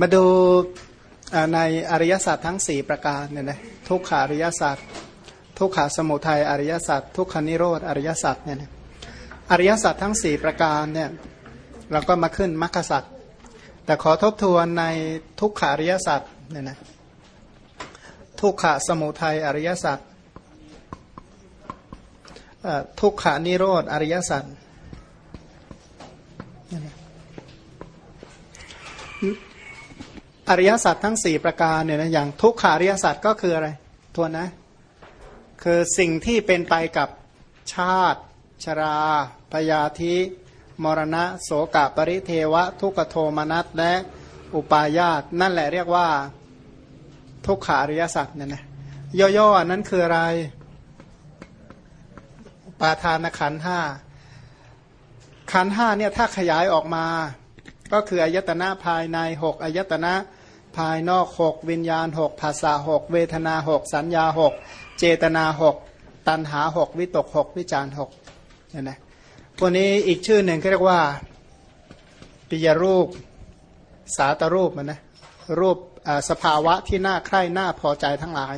มาดูในอริยสัจทั้ง 4 ประการเนี่ยนะทุกขาอริยสัจทุกขาสมุทัยอริยสัจทุกขานิโรธอริยสัจเนี่ยนะอริยสัจทั้ง 4 ประการเนี่ยเราก็มาขึ้นมรรคสัจแต่ขอทบทวนในทุกขาอริยสัจเนี่ยนะทุกขาสมุทัยอริยสัจทุกขานิโรธอริยสัจ อริยสัจทั้ง 4 ประการเนี่ยนะอย่างทุกขาริยสัจก็คืออะไรทวนนะ คือสิ่งที่เป็นไปกับชาติ ชราพยาธิมรณะ โสกปริเทวะ ทุกโทมนัสและอุปาญาตนั่นแหละเรียกว่าทุกขาริยสัจเนี่ยนะย่อๆนั้นคืออะไรปาทานขันห้าขันห้าเนี่ยถ้าขยายออกมา ก็คืออายตนะภายในหกอายตนะ ภายนอกหกวิญญาณหกภาษาหกเวทนาหกสัญญาหกเจตนาหกตัณหาหกวิตกหกวิจารหกเนี่ยนะพวกนี้อีกชื่อหนึ่งเขาเรียกว่าปิยรูปสาตรูปมันนะรูปสภาวะที่น่าใคร่น่าพอใจทั้งหลาย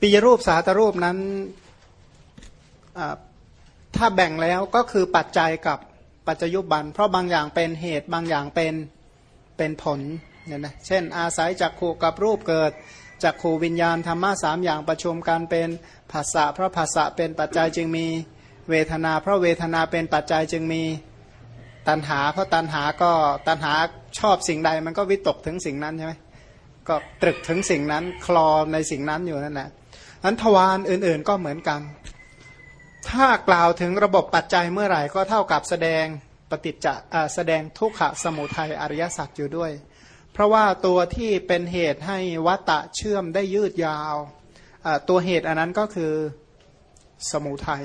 ปิยรูปสาตรูปนั้นถ้าแบ่งแล้วก็คือปัจจัยกับปัจจยุบัน เพราะบางอย่างเป็นเหตุบางอย่างเป็นเป็นผล เนี่ยนะเช่น อาศัยจากขู่กับรูปเกิดจากขู่วิญญาณธรรมะสามอย่างประชุมกันเป็นภาษะเพราะภาษะเป็นปัจจัยจึงมีเวทนา เพราะเวทนาเป็นปัจจัยจึงมีตัณหา เพราะตัณหาก็ตัณหาชอบสิ่งใดมันก็วิตกถึงสิ่งนั้นใช่ไหมก็ตรึกถึงสิ่งนั้นคลอในสิ่งนั้นอยู่นั่นแหละอันทวารอื่นๆก็เหมือนกัน ถ้ากล่าวถึงระบบปัจจัยเมื่อไหร่ก็เท่ากับแสดงปฏิจจะแสดงทุกขะสมุทัยอริยสัจอยู่ด้วย ราะว่าตัวที่เป็นเหตุให้วัตตะเชื่อมได้ยืดยาว ตัวเหตุอันนั้นก็คือสมุทัย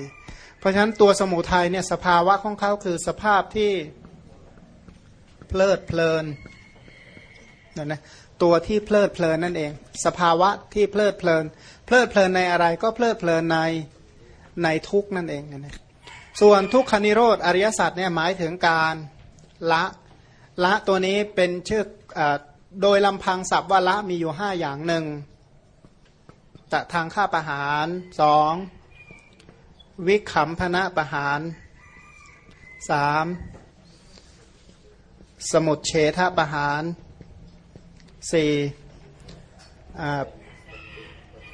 เพราะฉะนั้นตัวสมุทัยเนี่ยสภาวะของเขาคือสภาพที่เพลิดเพลินนั่นนะตัวที่เพลิดเพลินนั่นเอง สภาวะที่เพลิดเพลิน เพลิดเพลินในอะไรก็เพลิดเพลินในในทุกนั่นเองนะส่วนทุกขานิโรธอริยสัจเนี่ยหมายถึงการละ ละตัวนี้เป็นชื่ออโดยลำพังศัพท์ว่าละมีอยู่ห้าอย่างหนึ่งจะทางฆ่าประหารสองวิขำพนะประหารสามสมุดเฉทประหารสี่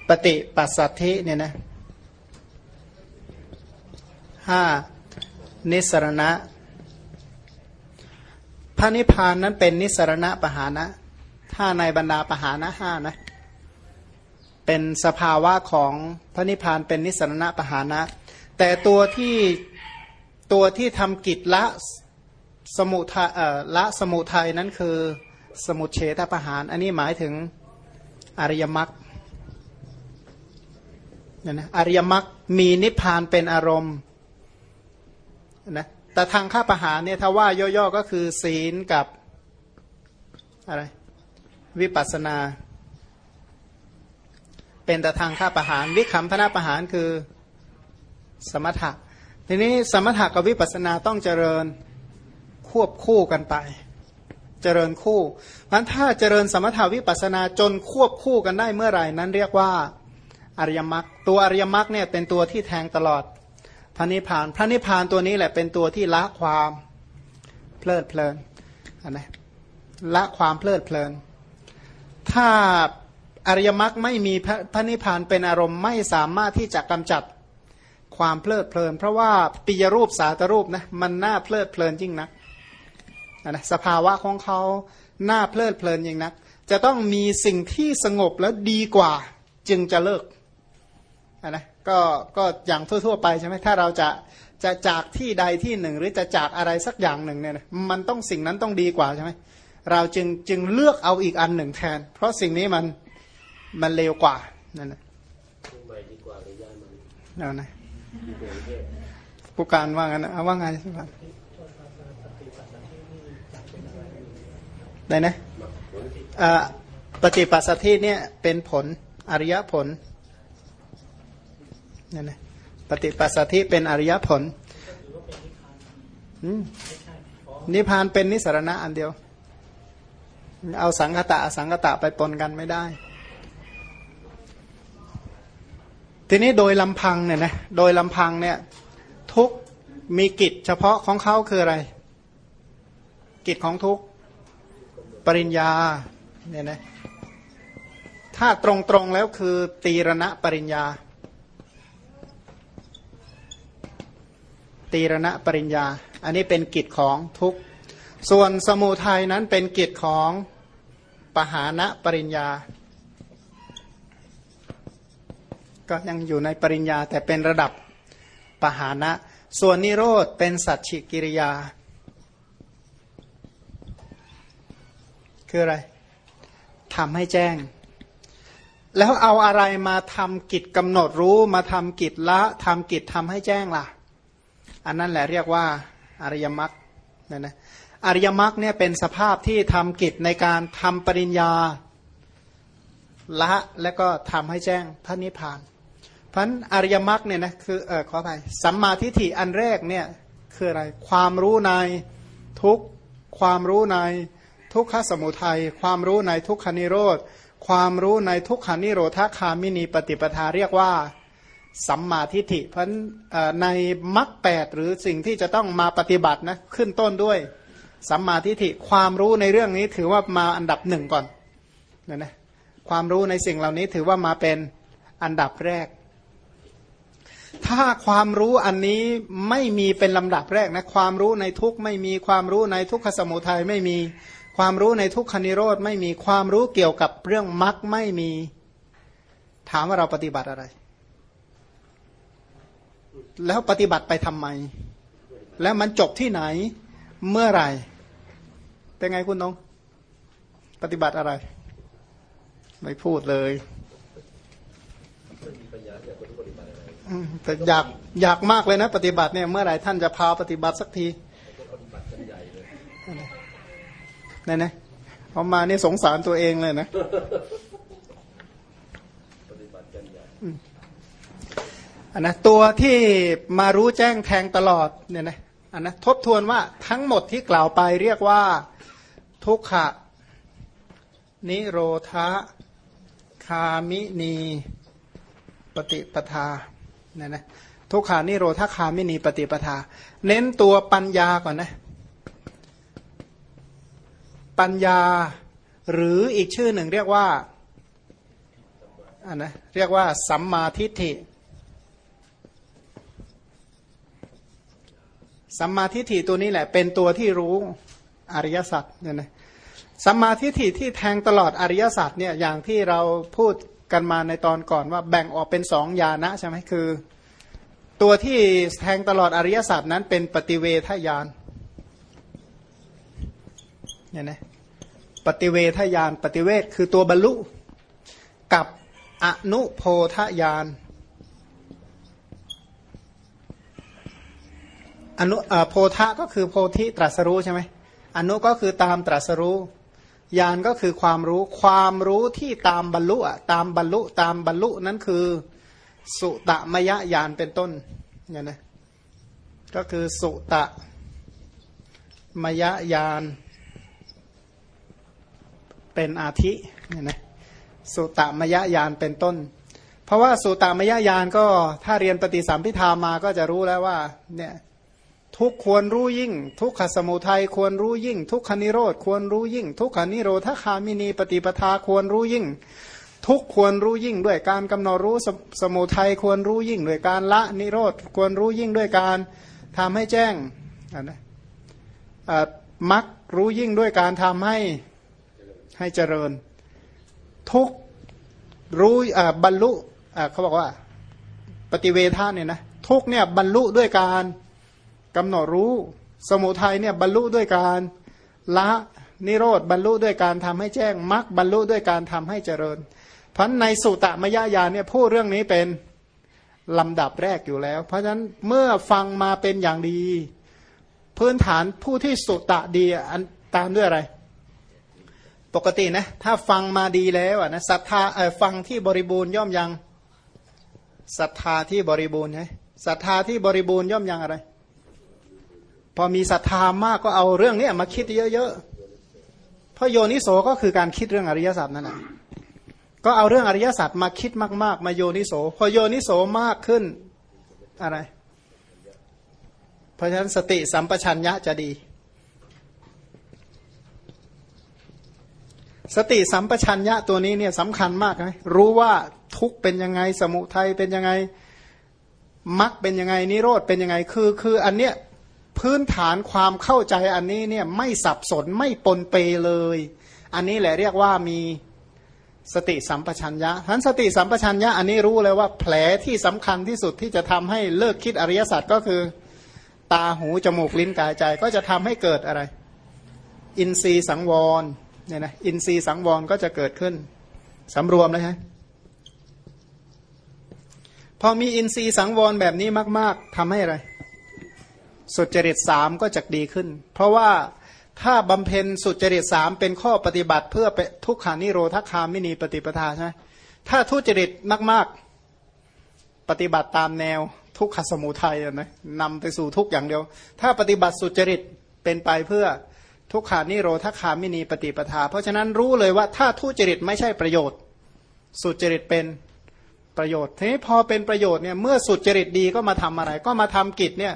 ปฏิปัสสัทธิเนี่ยนะห้านิสรณะ ระนิพพานนั้นเป็นนิสรณะปหานะ ถ้าในบรรดาปหานะห้านะ เป็นสภาวะของพระนิพพานเป็นนิสรณะปหานะ แต่ตัวที่ตัวที่ทำกิจละสมุทัยละสมุทัยนั้นคือสมุเฉทประหาร อันนี้หมายถึงอริยมรรคเนี่ยนะอริยมรรคมีนิพพานเป็นอารมณ์นะ แต่ทางข้าประหารเนี่ยถ้าว่าย่อๆก็คือศีลกับอะไรวิปัสนา เป็นแต่ทางข้าประหารวิคัมพนาประหารคือสมถะทีนี้สมถะกับวิปัสนาต้องเจริญควบคู่กันไป เจริญคู่มันถ้าเจริญสมถาวิปัสนาจนควบคู่กันได้เมื่อไหร่นั้นเรียกว่าอริยมรรคตัวอริยมรรคเนี่ยเป็นตัวที่แทงตลอด ระนิพพาน พระนิพพานตัวนี้แหละเป็นตัวที่ละความเพลิดเพลินนะละความเพลิดเพลิน ถ้าอริยมรรคไม่มีพระนิพพานเป็นอารมณ์ไม่สามารถที่จะกำจัดความเพลิดเพลิน เพราะว่าปิยรูปสาตรูปนะมันน่าเพลิดเพลินจริงนะนะสภาวะของเขาหน้าเพลิดเพลินอย่งนัก จะต้องมีสิ่งที่สงบแล้วดีกว่าจึงจะเลิกนะ ก็ก็อย่างทั่วๆไปใช่ไหมถ้าเราจะจะจากที่ใดที่หนึ่ง หรือจะจากอะไรสักอย่างหนึ่งเนี่ยมันต้องสิ่งนั้นต้องดีกว่าใช่ไหมเราจึงจึงเลือกเอาอีกอันหนึ่งแทน เพราะสิ่งนี้มันมันเลวกว่านั่นแหละนั่นนะผู้การว่างันนะว่าไงสิครับได้นะปฏิปัสสธิเนี่ยเป็นผลอริยผล นี่นะปฏิปัสสธิเป็นอริยผลนิพพานเป็นนิสรณะอันเดียว เอาสังคตะสังคตะไปปนกันไม่ได้ ทีนี้โดยลำพังเนี่ยนะโดยลำพังเนี่ย ทุกมีกิจเฉพาะของเขาคืออะไร กิจของทุกปริญญาเนี่ยนะถ้าตรงๆแล้วคือตีรณะปริญญา ตีรณะปริญญา อันนี้เป็นกิจของทุกส่วนสมุทัยนั้นเป็นกิจของปหานะปริญญา ก็ยังอยู่ในปริญญาแต่เป็นระดับปหานะ ส่วนนิโรธเป็นสัจฉิกิริยา คืออะไรทำให้แจ้ง แล้วเอาอะไรมาทำกิจกำหนดรู้มาทำกิจละทำกิจทำให้แจ้งล่ะ อันนั้นแหละเรียกว่าอริยมรรคนะนะอริยมรรคเนี่ยเป็นสภาพที่ทำกิจในการทำปริญญาละและก็ทำให้แจ้งพระนิพพานพันอริยมรรคเนี่ยนะคือเออขออภัยสัมมาทิฏฐิอันแรกเนี่ยคืออะไรความรู้ในทุกความรู้ในทุกขสมุทัย ความรู้ในทุกขานิโรธ ความรู้ในทุกขานิโรธคามินีปฏิปทาเรียกว่า สัมมาทิฏฐิเพราะในมรรคแปดหรือสิ่งที่จะต้องมาปฏิบัตินะขึ้นต้นด้วยสัมมาทิฏฐิความรู้ในเรื่องนี้ถือว่ามาอันดับหนึ่งก่อนนะนะความรู้ในสิ่งเหล่านี้ถือว่ามาเป็นอันดับแรก ถ้าความรู้อันนี้ไม่มีเป็นลำดับแรกนะความรู้ในทุกไม่มีความรู้ในทุกขสมุทัยไม่มีความรู้ในทุกขนิโรธไม่มีความรู้เกี่ยวกับเรื่องมรรคไม่มี ถามว่าเราปฏิบัติอะไร แล้วปฏิบัติไปทำไม แล้วมันจบที่ไหน เมื่อไหร่ เป็นไงคุณน้อง ปฏิบัติอะไร ไม่พูดเลยแต่อยากอยากมากเลยนะ ปฏิบัติเนี่ยเมื่อไหร่ท่านจะพาปฏิบัติสักทีนั่นนะพอมานี่สงสารตัวเองเลยนะ อันนะตัวที่มารู้แจ้งแทงตลอดเนี่ยนะอันนะทบทวนว่าทั้งหมดที่กล่าวไปเรียกว่าทุกขะ นิโรธาคามินีปฏิปทาเนี่ยนะทุกขานิโรธาคามินีปฏิปทา เน้นตัวปัญญาก่อนนะ ปัญญาหรืออีกชื่อหนึ่งเรียกว่าอันนะเรียกว่าสัมมาทิฏฐิ สัมมาทิฏฐิตัวนี้แหละ เป็นตัวที่รู้อริยสัจเนี่ยนะสัมมาทิฏฐิที่แทงตลอดอริยสัจเนี่ยอย่างที่เราพูดกันมาในตอนก่อนว่าแบ่งออกเป็นสองญาณนะใช่ไหมคือ ตัวที่แทงตลอดอริยสัจนั้นเป็นปฏิเวทญาณเนี่ยนะปฏิเวทญาณปฏิเวทคือตัวบรรลุกับอนุโพธญาณ อนุโพธะก็คือโพธิตรัสรู้ใช่ไหมอนุก็คือตามตรัสรู้ญาณก็คือความรู้ความรู้ที่ตามบรรลุตามบรรลุตามบรรลุนั้นคือสุตมยญาณเป็นต้นเนี่ยนะก็คือสุตมยญาณเป็นอาทิเนี่ยนะสุตมยญาณเป็นต้น เพราะว่าสุตมยญาณก็ถ้าเรียนปฏิสัมพิธามาก็จะรู้แล้วว่าเนี่ย ทุกควรรู้ยิ่ง ทุกขสมุทัยควรรู้ยิ่ง ทุกขนิโรธควรรู้ยิ่ง ทุกขนิโรธคามินีปฏิปทาควรรู้ยิ่ง ทุกควรรู้ยิ่งด้วยการกำหนดรู้สมุทัยควรรู้ยิ่ง ด้วยการละนิโรธควรรู้ยิ่งด้วยการทำให้แจ้งนะมักรู้ยิ่งด้วยการทำให้ให้เจริญ ทุกรู้บรรลุเขาบอกว่า ปฏิเวทาเนี่ยนะทุกเนี่ยบรรลุด้วยการ กำหนดรู้สมุทัยเนี่ยบรรลุด้วยการละนิโรธบรรลุด้วยการทำให้แจ้งมรรคบรรลุด้วยการทำให้เจริญพันในสุตมยญาเนี่ยพูดเรื่องนี้เป็นลำดับแรกอยู่แล้ว เพราะฉะนั้นเมื่อฟังมาเป็นอย่างดี พื้นฐานผู้ที่สุตะดีอันตามด้วยอะไร ปกตินะถ้าฟังมาดีแล้วนะศรัทธาฟังที่บริบูรณ์ย่อมยังศรัทธาที่บริบูรณ์ใช่ศรัทธาที่บริบูรณ์ย่อมยังอะไร พอมีศรัทธามากก็เอาเรื่องนี้มาคิดเยอะๆพราะโยนิโสก็คือการคิดเรื่องอริยสัจนั่นแหละก็เอาเรื่องอริยสัจมาคิดมาก ๆ มาโยนิโส พอโยนิโสมากขึ้นอะไร เพราะฉะนั้นสติสัมปชัญญะจะดี สติสัมปชัญญะตัวนี้เนี่ยสำคัญมากไหมรู้ว่าทุกเป็นยังไงสมุทัยเป็นยังไงมรรคเป็นยังไงนิโรธเป็นยังไงคือ คืออันเนี้ย พื้นฐานความเข้าใจอันนี้เนี่ยไม่สับสนไม่ปนเปเลย อันนี้แหละเรียกว่ามีสติสัมปชัญญะทั้นสติสัมปชัญญะอันนี้รู้เลยว่าแผลที่สำคัญที่สุดที่จะทำให้เลิกคิดอริยสัจก็คือ ตาหูจมูกลิ้นกายใจก็จะทำให้เกิดอะไร อินทรีย์สังวรเนี่ยนะอินทรีย์สังวรก็จะเกิดขึ้นสำรวมเลยฮะพอมีอินทรีย์สังวรแบบนี้มาก ๆทำให้อะไร สุจริตสามก็จะดีขึ้น เพราะว่าถ้าบำเพ็ญสุจริตสามเป็นข้อปฏิบัติเพื่อทุกขานิโรธคามินีปฏิปทาใช่ไหมถ้าทุจริตมาก ๆ ปฏิบัติตามแนวทุกขสมุทัยนะนำไปสู่ทุกอย่างเดียว ถ้าปฏิบัติสุจริตเป็นไปเพื่อทุกขานิโรธคามินีปฏิปทา เพราะฉะนั้นรู้เลยว่าถ้าทุจริตไม่ใช่ประโยชน์ สุจริตเป็นประโยชน์ทีนี้พอเป็นประโยชน์เนี่ยเมื่อสุจริตดีก็มาทำอะไร ก็มาทำกิจเนี่ย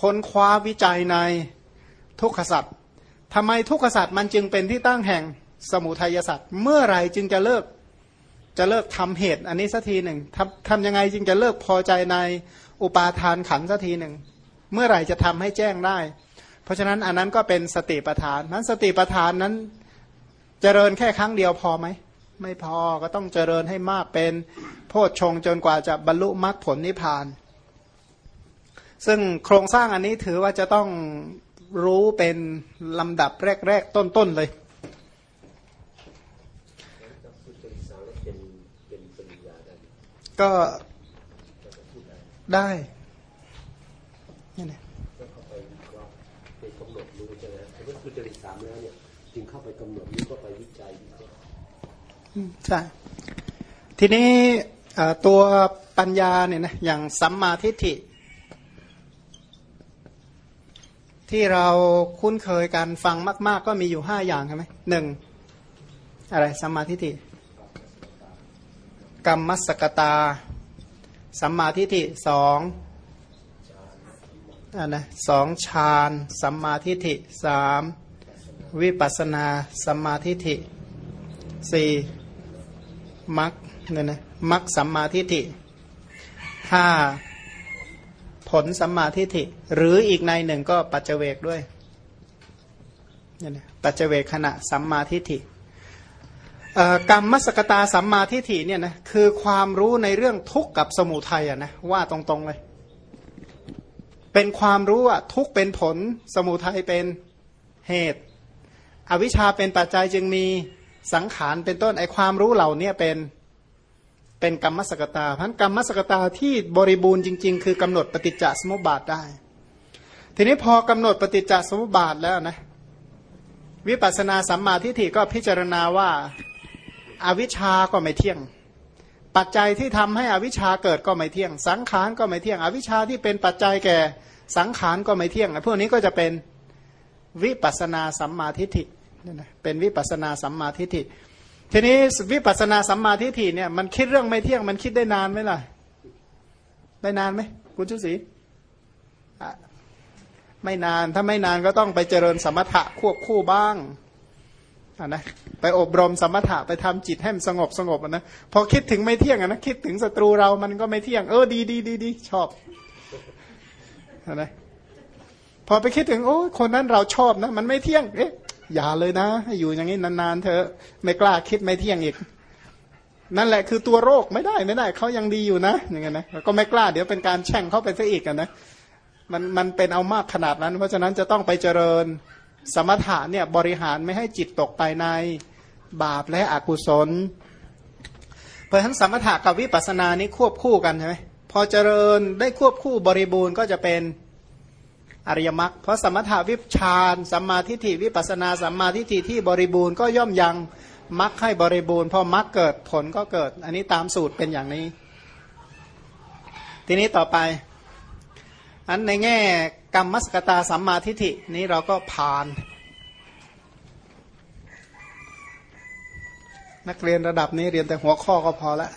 ค้นคว้าวิจัยในทุกขสัตว์ทำไมทุกขสัตว์มันจึงเป็นที่ตั้งแห่งสมุทัยสัตว์เมื่อไรจึงจะเลิกจะเลิกทำเหตุ อันนี้สักทีหนึ่งทำทำยังไงจึงจะเลิกพอใจในอุปาทานขันสักทีหนึ่ง เมื่อไหร่จะทำให้แจ้งได้ เพราะฉะนั้นอันนั้นก็เป็นสติปัฏฐานนั้นสติปัฏฐานนั้นเจริญแค่ครั้งเดียวพอไหม ไม่พอก็ต้องเจริญให้มากเป็นโพชฌงจนกว่าจะบรรลุมรรคผลนิพพาน ซึ่งโครงสร้างอันนี้ถือว่าจะต้องรู้เป็นลำดับแรก ๆ ต้น ๆ เลยก็ได้นี่นะกำหนดรู้ใช่ไหมถ้าสุจริตสามแล้วเนี่ยจึงเข้าไปกำหนดรู้ก็ไปวิจัยใช่ทีนี้ตัวปัญญาเนี่ยนะอย่างสัมมาทิฏฐิ ที่เราคุ้นเคยการฟังมาก ๆ ก็มีอยู่ห้าอย่างใช่ไหมหนึ่งอะไรสัมมาทิฏฐิกรรมสกตาสัมมาทิฏฐิสองอันนะสองฌานสัมมาทิฏฐิสามวิปัสนาสัมมาทิฏฐิสี่มัคเนี่ยนะมัคสัมมาทิฏฐิห้า ผลสัมมาทิฏฐิ หรืออีกในหนึ่งก็ปัจเจเวกด้วยนี่นะปัจเจเวกขณะสัมมาทิฏฐิกรรมมสกตาสัมมาทิฏฐิเนี่ยนะคือความรู้ในเรื่องทุกข์กับสมุทัยอะนะว่าตรงๆเลย เป็นความรู้ว่าทุกข์เป็นผลสมุทัยเป็นเหตุ อวิชชาเป็นปัจจัยจึงมีสังขารเป็นต้นไอความรู้เหล่านี้เป็น เป็นกรรมสกตาพันกรรมสกตาที่บริบูรณ์จริง ๆ คือกำหนดปฏิจจสมุปบาทได้ ทีนี้พอกำหนดปฏิจจสมุปบาทแล้วนะวิปัสสนาสัมมาทิฏฐิก็พิจารณาว่าอาวิชชาก็ไม่เที่ยง ปัจจัยที่ทำให้อวิชชาเกิดก็ไม่เที่ยง สังขารก็ไม่เที่ยง อวิชชาที่เป็นปัจจัยแก่สังขารก็ไม่เที่ยงพวกนี้ก็จะเป็นวิปัสนาสัมมาทิฏฐิเป็นวิปัสนาสัมมาทิฏฐิ ทีนี้วิปัสนาสัมมาทิฏฐิเนี่ยมันคิดเรื่องไม่เที่ยงมันคิดได้นานไหมล่ะ ได้นานไหมคุณชุศรีไม่นานถ้าไม่นานก็ต้องไปเจริญสมถะควบคู่บ้างนะไปอบรมสมถะไปทำจิตให้มันสงบสงบนะพอคิดถึงไม่เที่ยงนะคิดถึงศัตรูเรามันก็ไม่เที่ยงเออดีดีดีดีชอบนะพอไปคิดถึงโอ้คนนั้นเราชอบนะ มันไม่เที่ยง เอ๊ะ อย่าเลยนะ ให้อยู่อย่างนี้นานๆเธอไม่กล้าคิดไม่เที่ยงอีก นั่นแหละคือตัวโรคไม่ได้ไม่ได้เขายังดีอยู่นะอย่างเงี้ยนะก็ไม่กล้าเดี๋ยวเป็นการแช่งเขาไปซะอีกนะมันมันเป็นเอามากขนาดนั้น เพราะฉะนั้นจะต้องไปเจริญสมถะเนี่ยบริหารไม่ให้จิตตกไปในบาปและอกุศล เพราะฉะนั้นสมถะกับวิปัสสนานี้ควบคู่กันใช่ไหมพอเจริญได้ควบคู่บริบูรณ์ก็จะเป็น อริยมรรคเพราะสมถาวิปชานสัมมาทิฏฐิวิปัสนาสัมมาทิฏฐิที่บริบูรณ์ก็ย่อมยังมรรคให้บริบูรณ์พอมรรคเกิดผลก็เกิด อันนี้ตามสูตรเป็นอย่างนี้ ทีนี้ต่อไป อันในแง่กรรมมสกตาสัมมาทิฏฐินี้เราก็ผ่าน นักเรียนระดับนี้เรียนแต่หัวข้อก็พอละ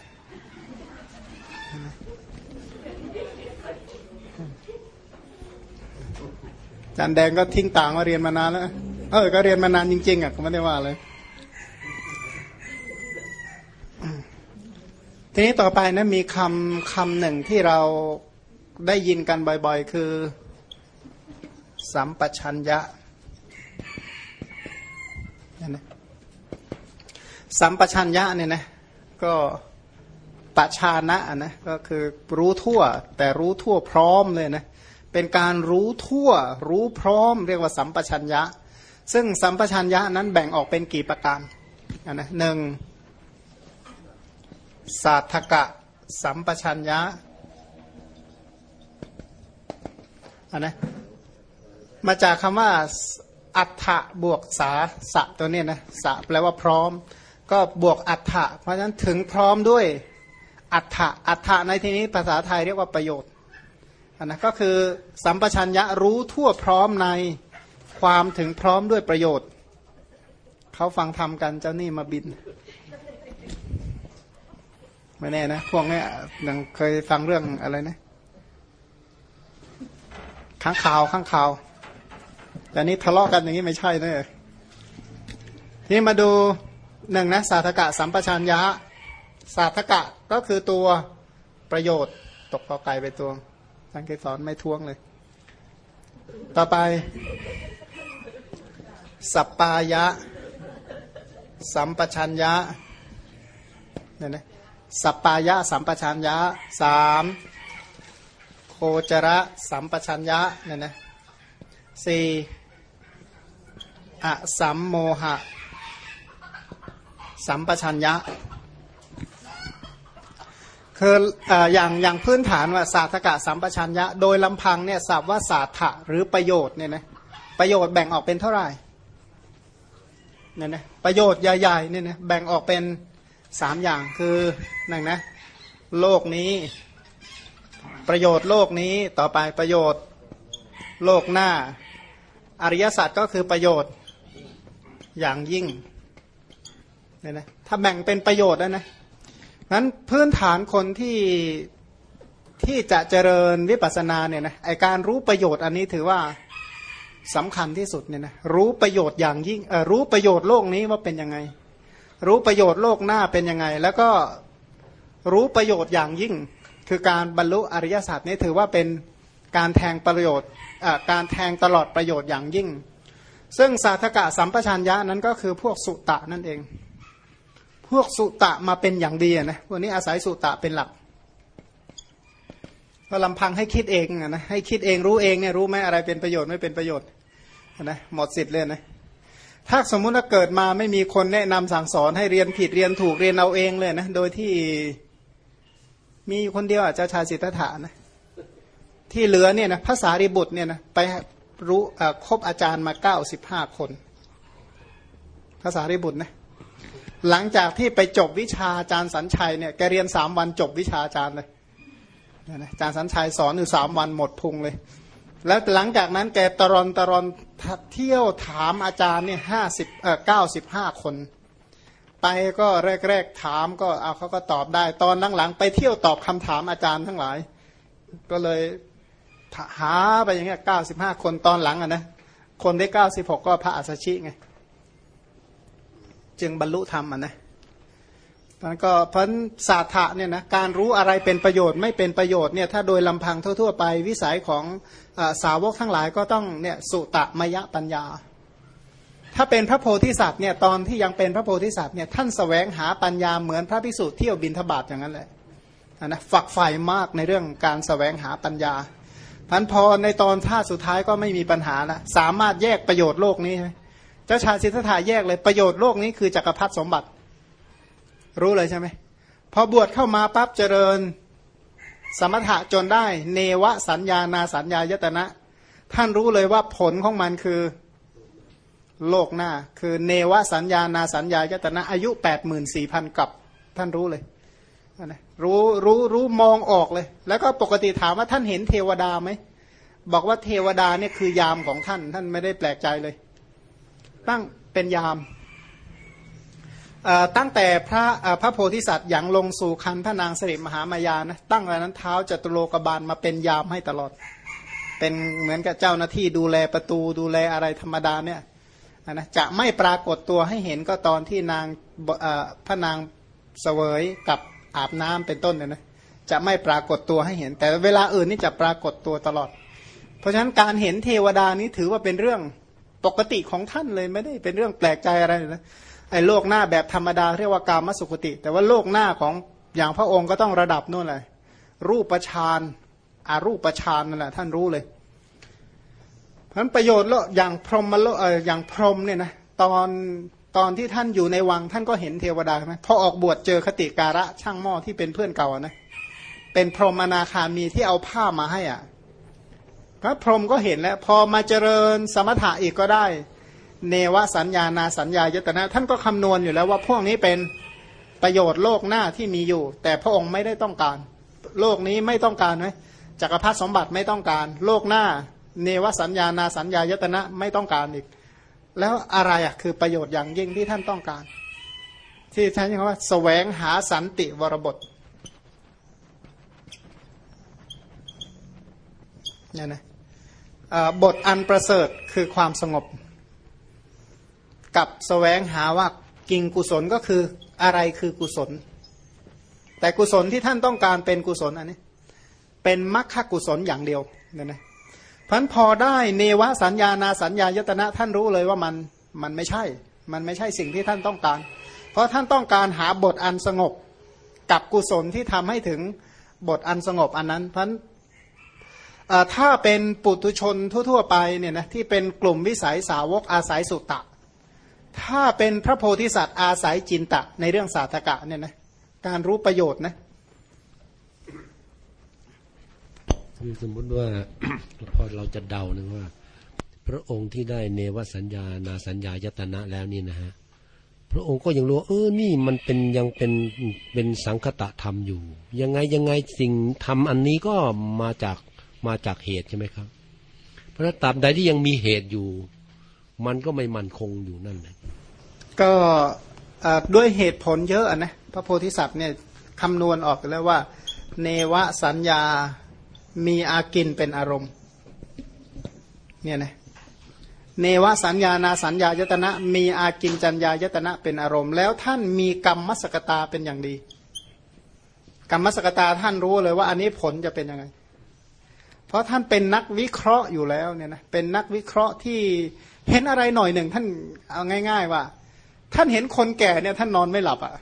จันแดงก็ทิ้งต่างมาเรียนมานานแล้วเออก็เรียนมานานจริงๆอะก็ไม่ได้ว่าเลยทีนี้ต่อไปนะมีคำคำหนึ่งที่เราได้ยินกันบ่อยๆ คือ สัมปชัญญะนะสัมปชัญญะเนี่ยนะก็ปชานะนะก็คือรู้ทั่ว แต่รู้ทั่วพร้อมเลยนะ เป็นการรู้ทั่ว รู้พร้อม เรียกว่าสัมปชัญญะ ซึ่งสัมปชัญญะนั้นแบ่งออกเป็นกี่ประการนะหนึ่งศาสตกะ สัมปชัญญะอันนะมาจากคำว่า อัฏฐะบวกสาสะตัวนี้นะสะแปลว่าพร้อม ก็บวกอัฏฐะเพราะฉะนั้นถึงพร้อมด้วยอัฏฐะอัฏฐะในที่นี้ภาษาไทยเรียกว่าประโยชน์ นนะก็คือสัมปชัญญะรู้ทั่วพร้อมในความถึงพร้อมด้วยประโยชน์ เขาฟังทำกันเจ้านี่มาบิน ไม่แน่นะ พวกนี้ยังเคยฟังเรื่องอะไรนะข้างข่าวข้างข่าวแต่นี้ทะเลาะกันอย่างนี้ไม่ใช่นะทีนี้มาดูหนึ่งนะสาธกะสัมปชัญญะสาธกะก็คือตัวประโยชน์ ตกต่อไก่ไปตัว ท่านเคยสอนไม่ท้วงเลย ต่อไป สัปปายะ สัมปชัญญะเนี่ยนะสัปปายะ สัมปชัญญะสามโคจระ สัมปชัญญะเนี่ยนะสี่อสัมโมหะ สัมปชัญญะ คืออย่างอย่างพื้นฐานว่าศาสตกะสัมปชัญญะ โดยลำพังเนี่ยสับว่าศาสถะหรือประโยชน์เนี่ยนะประโยชน์แบ่งออกเป็นเท่าไหร่เนี่ยนะประโยชน์ใหญ่ๆเนี่ยนะแบ่งออกเป็นสามอย่างคือหนึ่งนะโลกนี้ ประโยชน์โลกนี้ต่อไปประโยชน์โลกหน้า อริยสัจก็คือประโยชน์อย่างยิ่งเนี่ยนะถ้าแบ่งเป็นประโยชน์แล้วนะ นั้นพื้นฐานคนที่ที่จะเจริญวิปัสสนาเนี่ยนะไอการรู้ประโยชน์อันนี้ถือว่าสำคัญที่สุดเนี่ยนะรู้ประโยชน์อย่างยิ่งรู้ประโยชน์โลกนี้ว่าเป็นยังไง รู้ประโยชน์โลกหน้าเป็นยังไง แล้วก็รู้ประโยชน์อย่างยิ่ง คือการบรรลุอริยสัจนี่ถือว่าเป็นการแทงประโยชน์การแทงตลอดประโยชน์อย่างยิ่ง ซึ่งสาธกะสัมปชัญญะนั้นก็คือพวกสุตะนั่นเอง พวกสุตะมาเป็นอย่างดีนะวันนี้อาศัยสุตะเป็นหลักก็ลำพังให้คิดเองนะให้คิดเองรู้เองเนี่ยรู้ไหมอะไรเป็นประโยชน์ไม่เป็นประโยชน์นะหมดสิทธิ์เลยนะถ้าสมมุติว่าเกิดมาไม่มีคนแนะนำสั่งสอนให้เรียนผิดเรียนถูกเรียนเอาเองเลยนะโดยที่มีคนเดียวอาจจะชาสิทธานะที่เหลือเนี่ยนะภาษาริบุตรเนี่ยนะไปรู้คบอาจารย์มาเก้าสิบห้าคนภาษาริบุตรนะ หลังจากที่ไปจบวิชาอาจารย์สัญชัยเนี่ยแกเรียนสามวันจบวิชาอาจารย์เลยอาจารย์สัญชัยสอนอยู่สามวันหมดพุงเลย แล้วหลังจากนั้นแกตรอนตรอนเที่ยวถามอาจารย์เนี่ยห้าสิบเอ่อเก้าสิบห้าคน ไปก็แรกๆถามก็เอาเขาก็ตอบได้ ตอนหลังๆไปเที่ยวตอบคำถามอาจารย์ทั้งหลาย ก็เลยหาไปอย่างเงี้ยเก้าสิบห้าคนตอนหลังอะนะคนได้เก้าสิบหกก็พระอัสชิไง จึงบรรลุธรรมอะนะมันก็พันศาสตะเนี่ยนะการรู้อะไรเป็นประโยชน์ไม่เป็นประโยชน์เนี่ยถ้าโดยลำพังทั่ว ๆ ไปวิสัยของอสาวกทั้งหลายก็ต้องเนี่ยสุตะมยะปัญญา ถ้าเป็นพระโพธิสัตว์เนี่ยตอนที่ยังเป็นพระโพธิสัตว์เนี่ยท่านสแสวงหาปัญญาเหมือนพระพิสุทธิ์เที่ยวบินทบาทอย่างนั้นแหละนะฝักใฝ่มากในเรื่องการสแสวงหาปัญญาพันพอในตอนท่าสุดท้ายก็ไม่มีปัญหาละสามารถแยกประโยชน์โลกนี้เจ้าชายสิทธัตถะแยกเลยประโยชน์โลกนี้คือจักรพรรดิสมบัติ รู้เลยใช่ไหมพอบวชเข้ามาปั๊บเจริญสมถะจนได้ เนวสัญญานาสัญญายตนะ ท่านรู้เลยว่าผลของมันคือโลกหน้า คือเนวสัญญานาสัญญายตนะ อายุแปดหมื่นสี่พันกับท่านรู้เลยนะรู้รู้รู้มองออกเลย แล้วก็ปกติถามว่าท่านเห็นเทวดาไหมบอกว่าเทวดาเนี่ยคือยามของท่าน ท่านไม่ได้แปลกใจเลย ตั้งเป็นยามตั้งแต่พระพระโพธิสัตว์อย่างลงสู่คันพระนางสิริมหามายานะตั้งแต่นั้นเท้าจตุโลกบาลมาเป็นยามให้ตลอด เป็นเหมือนกับเจ้าหน้าที่ดูแลประตูดูแลอะไรธรรมดาเนี่ยนะจะไม่ปรากฏตัวให้เห็นก็ตอนที่นางพระนางเสวยกับอาบน้ำเป็นต้นเนี่ยนะจะไม่ปรากฏตัวให้เห็น แต่เวลาอื่นนี่จะปรากฏตัวตลอด เพราะฉะนั้นการเห็นเทวดานี้ถือว่าเป็นเรื่อง ปกติของท่านเลยไม่ได้เป็นเรื่องแปลกใจอะไรเลยนะไอ้โลกหน้าแบบธรรมดาเรียกว่ากามสุขติ แต่ว่าโลกหน้าของอย่างพระองค์ก็ต้องระดับนู่นเลยรูปฌานอารูปฌานนั่นแหละท่านรู้เลยเพราะฉะนั้นประโยชน์โลกอย่างพรหมโลกเอออย่างพรหมเนี่ยนะตอนตอนที่ท่านอยู่ในวังท่านก็เห็นเทวดาใช่ไหมพอออกบวชเจอคติการะช่างหม้อที่เป็นเพื่อนเก่านะเป็นพรหมนาคามีที่เอาผ้ามาให้อะ พระพรหมก็เห็นแล้วพอมาเจริญสมถะอีกก็ได้ เนวสัญญานาสัญญายตนะ ท่านก็คำนวณอยู่แล้วว่าพวกนี้เป็นประโยชน์โลกหน้าที่มีอยู่ แต่พระองค์ไม่ได้ต้องการ โลกนี้ไม่ต้องการไหมจักรพรรดิสมบัติไม่ต้องการ โลกหน้า เนวสัญญานาสัญญายตนะไม่ต้องการอีก แล้วอะไรอะคือประโยชน์อย่างยิ่งที่ท่านต้องการ ที่ท่านเรียกว่าแสวงหาสันติวรบทเนี่ยนะ บทอันประเสริฐคือความสงบ กับสแสวงหาว่ากิงกุศลก็คืออะไรคือกุศล แต่กุศลที่ท่านต้องการเป็นกุศลอันนี้ เป็นมรรคกุศลอย่างเดียวเนี่ยนะพันพอได้เนวสัญญานาสัญญายตนะท่านรู้เลยว่ามันมันไม่ใช่ มันไม่ใช่สิ่งที่ท่านต้องการ เพราะท่านต้องการหาบทอันสงบ กับกุศลที่ทำให้ถึงบทอันสงบอันนั้นพัน ถ้าเป็นปุตุชนทั่ว ๆ ไปเนี่ยนะที่เป็นกลุ่มวิสัยสาวกอาศัยสุตตะ ถ้าเป็นพระโพธิสัตว์อาศัยจินตะ ในเรื่องศาสตกะเนี่ยนะการรู้ประโยชน์นะคือสมมติว่าพอเราจะเดานึงว่า พระองค์ที่ได้เนวสัญญานาสัญญายตนะแล้วนี่นะฮะพระองค์ก็ยังรู้เออนี่มันเป็นยังเป็นเป็นสังคตะธรรมอยู่ ยังไงยังไงสิ่งทำอันนี้ก็มาจาก มาจากเหตุใช่ไหมครับ เพราะนั้นตราบใดที่ยังมีเหตุอยู่ มันก็ไม่มั่นคงอยู่นั่นแหละก็ด้วยเหตุผลเยอะนะพระโพธิสัตว์เนี่ยคำนวณออกแล้วว่า เนวสัญญามีอากินเป็นอารมณ์เนี่ยนะเนวสัญญานาสัญญายตนะ มีอากินจัญญายตนะเป็นอารมณ์ แล้วท่านมีกรรมมัสกตาเป็นอย่างดี กรรมมัสกตาท่านรู้เลยว่าอันนี้ผลจะเป็นยังไง เพราะท่านเป็นนักวิเคราะห์อยู่แล้วเนี่ยนะเป็นนักวิเคราะห์ที่เห็นอะไรหน่อยหนึ่งท่านเอาง่าย ๆ ว่า ท่านเห็นคนแก่เนี่ยท่านนอนไม่หลับอะ่ะ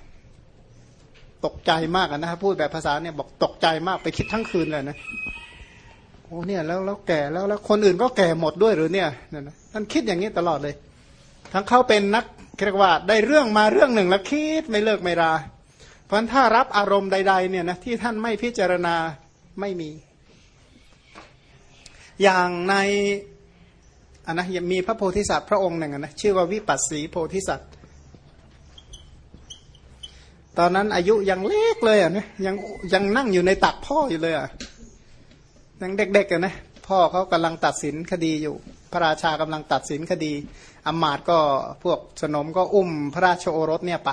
ตกใจมากนะครับพูดแบบภาษาเนี่ยบอกตกใจมากไปคิดทั้งคืนเลยนะโอ้เนี่ยแล้วแล้วแก่แล้วแล้วคนอื่นก็แก่หมดด้วยหรือเนี่ยนั่นนะท่านคิดอย่างนี้ตลอดเลย ทั้งเขาเป็นนักเรียกว่าได้เรื่องมาเรื่องหนึ่งแล้วคิดไม่เลิกไม่รา เพราะถ้ารับอารมณ์ใด ๆ เนี่ยนะที่ท่านไม่พิจารณาไม่มี อย่างในอันนะยังมีพระโพธิสัตว์พระองค์หนึ่งนะชื่อว่าวิปัสสีโพธิสัตว์ ตอนนั้นอายุยังเล็กเลยอะนะยังยังนั่งอยู่ในตักพ่ออยู่เลยอะยังเด็กๆอะนะพ่อเขากำลังตัดสินคดีอยู่ พระราชากำลังตัดสินคดีอมาตก็พวกสนมก็อุ้มพระราชโอรสเนี่ยไป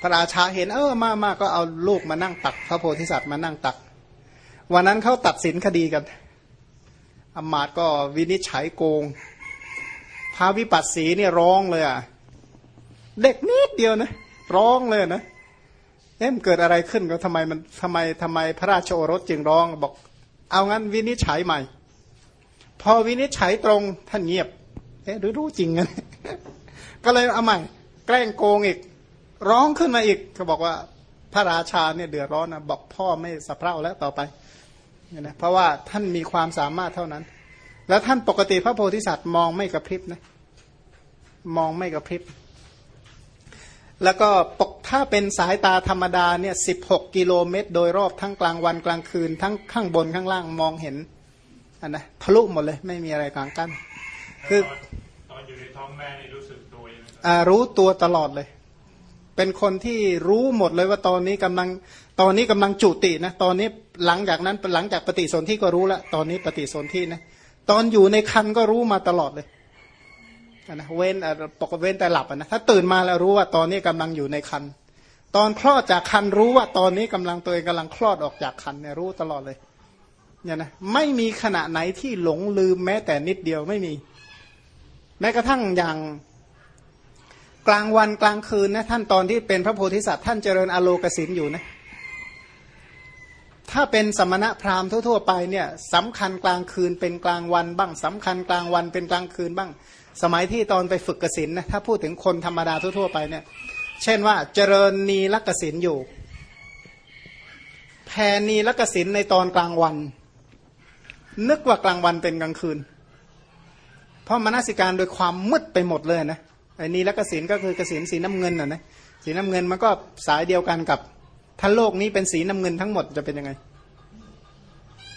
พระราชาเห็นเออมามาก็เอาลูกมานั่งตัก พระโพธิสัตว์มานั่งตัก วันนั้นเขาตัดสินคดีกัน อมาตก็วินิจฉัยโกงพาวิปัสสีเนี่ยร้องเลยอะ เด็กนิดเดียวนะ ร้องเลยนะเอ๊ะเกิดอะไรขึ้นก็ทำไมมันทำไมทำไมพระราชโอรสจึงร้อง บอก เอางั้นวินิจฉัยใหม่ พอวินิจฉัยตรงท่านเงียบ เอ๊ะหรือรู้จริงไงก็เลยเอาใหม่ แกล้งโกงอีก ร้องขึ้นมาอีกเขาบอกว่าพระราชาเนี่ยเดือดร้อนนะบอกพ่อไม่สะเพร่าแล้วต่อไป นะเพราะว่าท่านมีความสามารถเท่านั้น แล้วท่านปกติพระโพธิสัตว์มองไม่กระพริบนะมองไม่กระพริบ แล้วก็ปกถ้าเป็นสายตาธรรมดาเนี่ยสิบหกกิโลเมตร โดยรอบทั้งกลางวันกลางคืน ทั้งข้างบนข้างล่างมองเห็นอันนะทะลุหมดเลย ไม่มีอะไรกลางกั้นคือตอนอยู่ในท้องแม่นี่รู้สึกตัวอ่ารู้ตัวตลอดเลย เป็นคนที่รู้หมดเลยว่าตอนนี้กำลัง ตอนนี้กำลังจุตินะตอนนี้หลังจากนั้นหลังจากปฏิสนธิก็รู้แล้วตอนนี้ปฏิสนธินะตอนอยู่ในคันก็รู้มาตลอดเลยนะเว้นปกเว้นแต่หลับนะถ้าตื่นมาแล้วรู้ว่าตอนนี้กำลังอยู่ในคันตอนคลอดจากคันรู้ว่าตอนนี้กำลังตัวเองกำลังคลอดออกจากคันเนี่ยรู้ตลอดเลยเนี่ยนะไม่มีขณะไหนที่หลงลืมแม้แต่นิดเดียวไม่มี แม้กระทั่งอย่างกลางวันกลางคืนนะท่านตอนที่เป็นพระโพธิสัตว์ท่านเจริญอโลกสินอยู่นะ ถ้าเป็นสมณะพราหมณ์ทั่ว ๆ ไปเนี่ยสำคัญกลางคืนเป็นกลางวันบ้างสำคัญกลางวันเป็นกลางคืนบ้าง สมัยที่ตอนไปฝึกกสินนะถ้าพูดถึงคนธรรมดาทั่ว ๆ ไปเนี่ย เช่นว่าเจริญนีลกสินอยู่ แพนีลกสินในตอนกลางวัน นึกว่ากลางวันเป็นกลางคืน เพราะมนสิการโดยความมืดไปหมดเลยนะไอ้นีลกสินก็คือกสินสีน้ำเงินนะนะสีน้ำเงินมันก็สายเดียวกันกับ ถ้าโลกนี้เป็นสีน้ำเงินทั้งหมดจะเป็นยังไง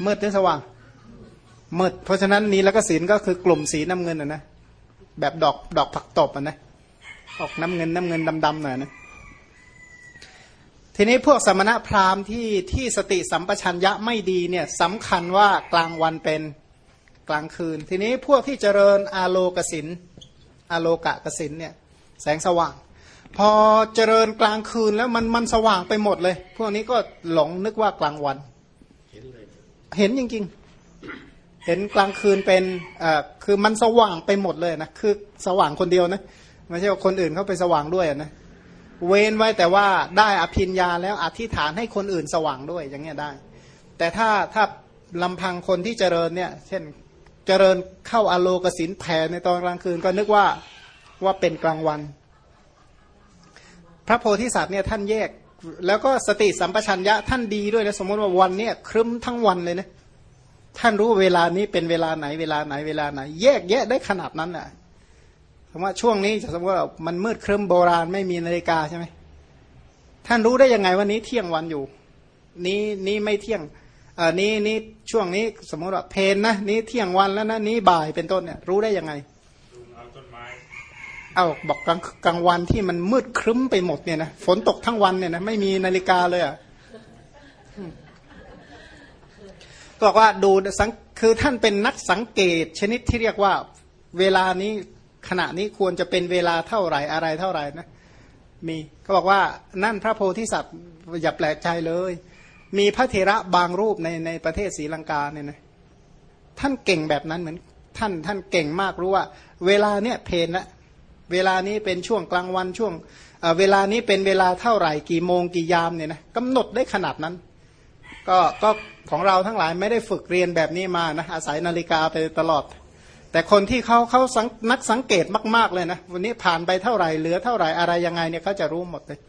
มืดหรือสว่างมืดเพราะฉะนั้นนี้แล้วก็สินก็คือกลุ่มสีน้ำเงินนะนะแบบดอกดอกผักตบอะนะออกน้ำเงินน้ำเงินดำๆหน่อยนะทีนี้พวกสมณะพราหมณ์ที่ที่สติสัมปชัญญะไม่ดีเนี่ยสำคัญว่ากลางวันเป็นกลางคืน ทีนี้พวกที่เจริญอาโลกสินอาโลกะกสินเนี่ยแสงสว่าง พอเจริญกลางคืนแล้วมันมันสว่างไปหมดเลย พวกนี้ก็หลงนึกว่ากลางวัน เห็นจริงๆ เห็นกลางคืนเป็นอ่าคือมันสว่างไปหมดเลยนะคือสว่างคนเดียวนะไม่ใช่ว่าคนอื่นเขาไปสว่างด้วยนะเว้นไว้แต่ว่าได้อภิญญาแล้วอธิษฐานให้คนอื่นสว่างด้วยอย่างเงี้ยได้ แต่ถ้าถ้าลำพังคนที่เจริญเนี่ยเช่นเจริญเข้าอโลกสินแผ่ในตอนกลางคืนก็นึกว่าว่าเป็นกลางวัน พระโพธิสัตว์เนี่ยท่านแยก แล้วก็สติสัมปชัญญะท่านดีด้วยนะสมมติว่าวันเนี่ยครึ้มทั้งวันเลยนะท่านรู้เวลานี้เป็นเวลาไหนเวลาไหนเวลาไหน แยกแยะได้ขนาดนั้นน่ะสมมติว่าช่วงนี้สมมติว่ามันมืดครึ้มโบราณไม่มีนาฬิกาใช่ไหมท่านรู้ได้ยังไงว่านี้เที่ยงวันอยู่ นี้นี้ไม่เที่ยงเอ่อนี้นี้ช่วงนี้สมมติว่าเพนนะนี้เที่ยงวันแล้วนะนี้บ่ายเป็นต้นเนี่ยรู้ได้ยังไงดู เอาต้นไม้เอาบอกกลางกลางวันที่มันมืดครึ้มไปหมดเนี่ยนะฝนตกทั้งวันเนี่ยนะไม่มีนาฬิกาเลยอะก็บอกว่าดูสังคือท่านเป็นนักสังเกตชนิดที่เรียกว่า เวลานี้ขณะนี้ควรจะเป็นเวลาเท่าไหร่อะไรเท่าไหร่นะมีเขาบอกว่านั่นพระโพธิสัตว์อย่าแปลกใจเลย มีพระเถระบางรูปในในประเทศศรีลังกาเนี่ยนะท่านเก่งแบบนั้นเหมือน ท่านท่านเก่งมากรู้ว่า เวลาเนี่ยเพนละ เวลานี้เป็นช่วงกลางวันช่วงเวลานี้เป็นเวลาเท่าไหร่กี่โมงกี่ยามเนี่ยนะกำหนดได้ขนาดนั้น ก็ก็ของเราทั้งหลายไม่ได้ฝึกเรียนแบบนี้มานะอาศัยนาฬิกาไปตลอด แต่คนที่เขาเขาสังนักสังเกตมาก ๆเลยนะวันนี้ผ่านไปเท่าไหร่เหลือเท่าไหร่อะไรยังไงเนี่ยเขาจะรู้หมดเลย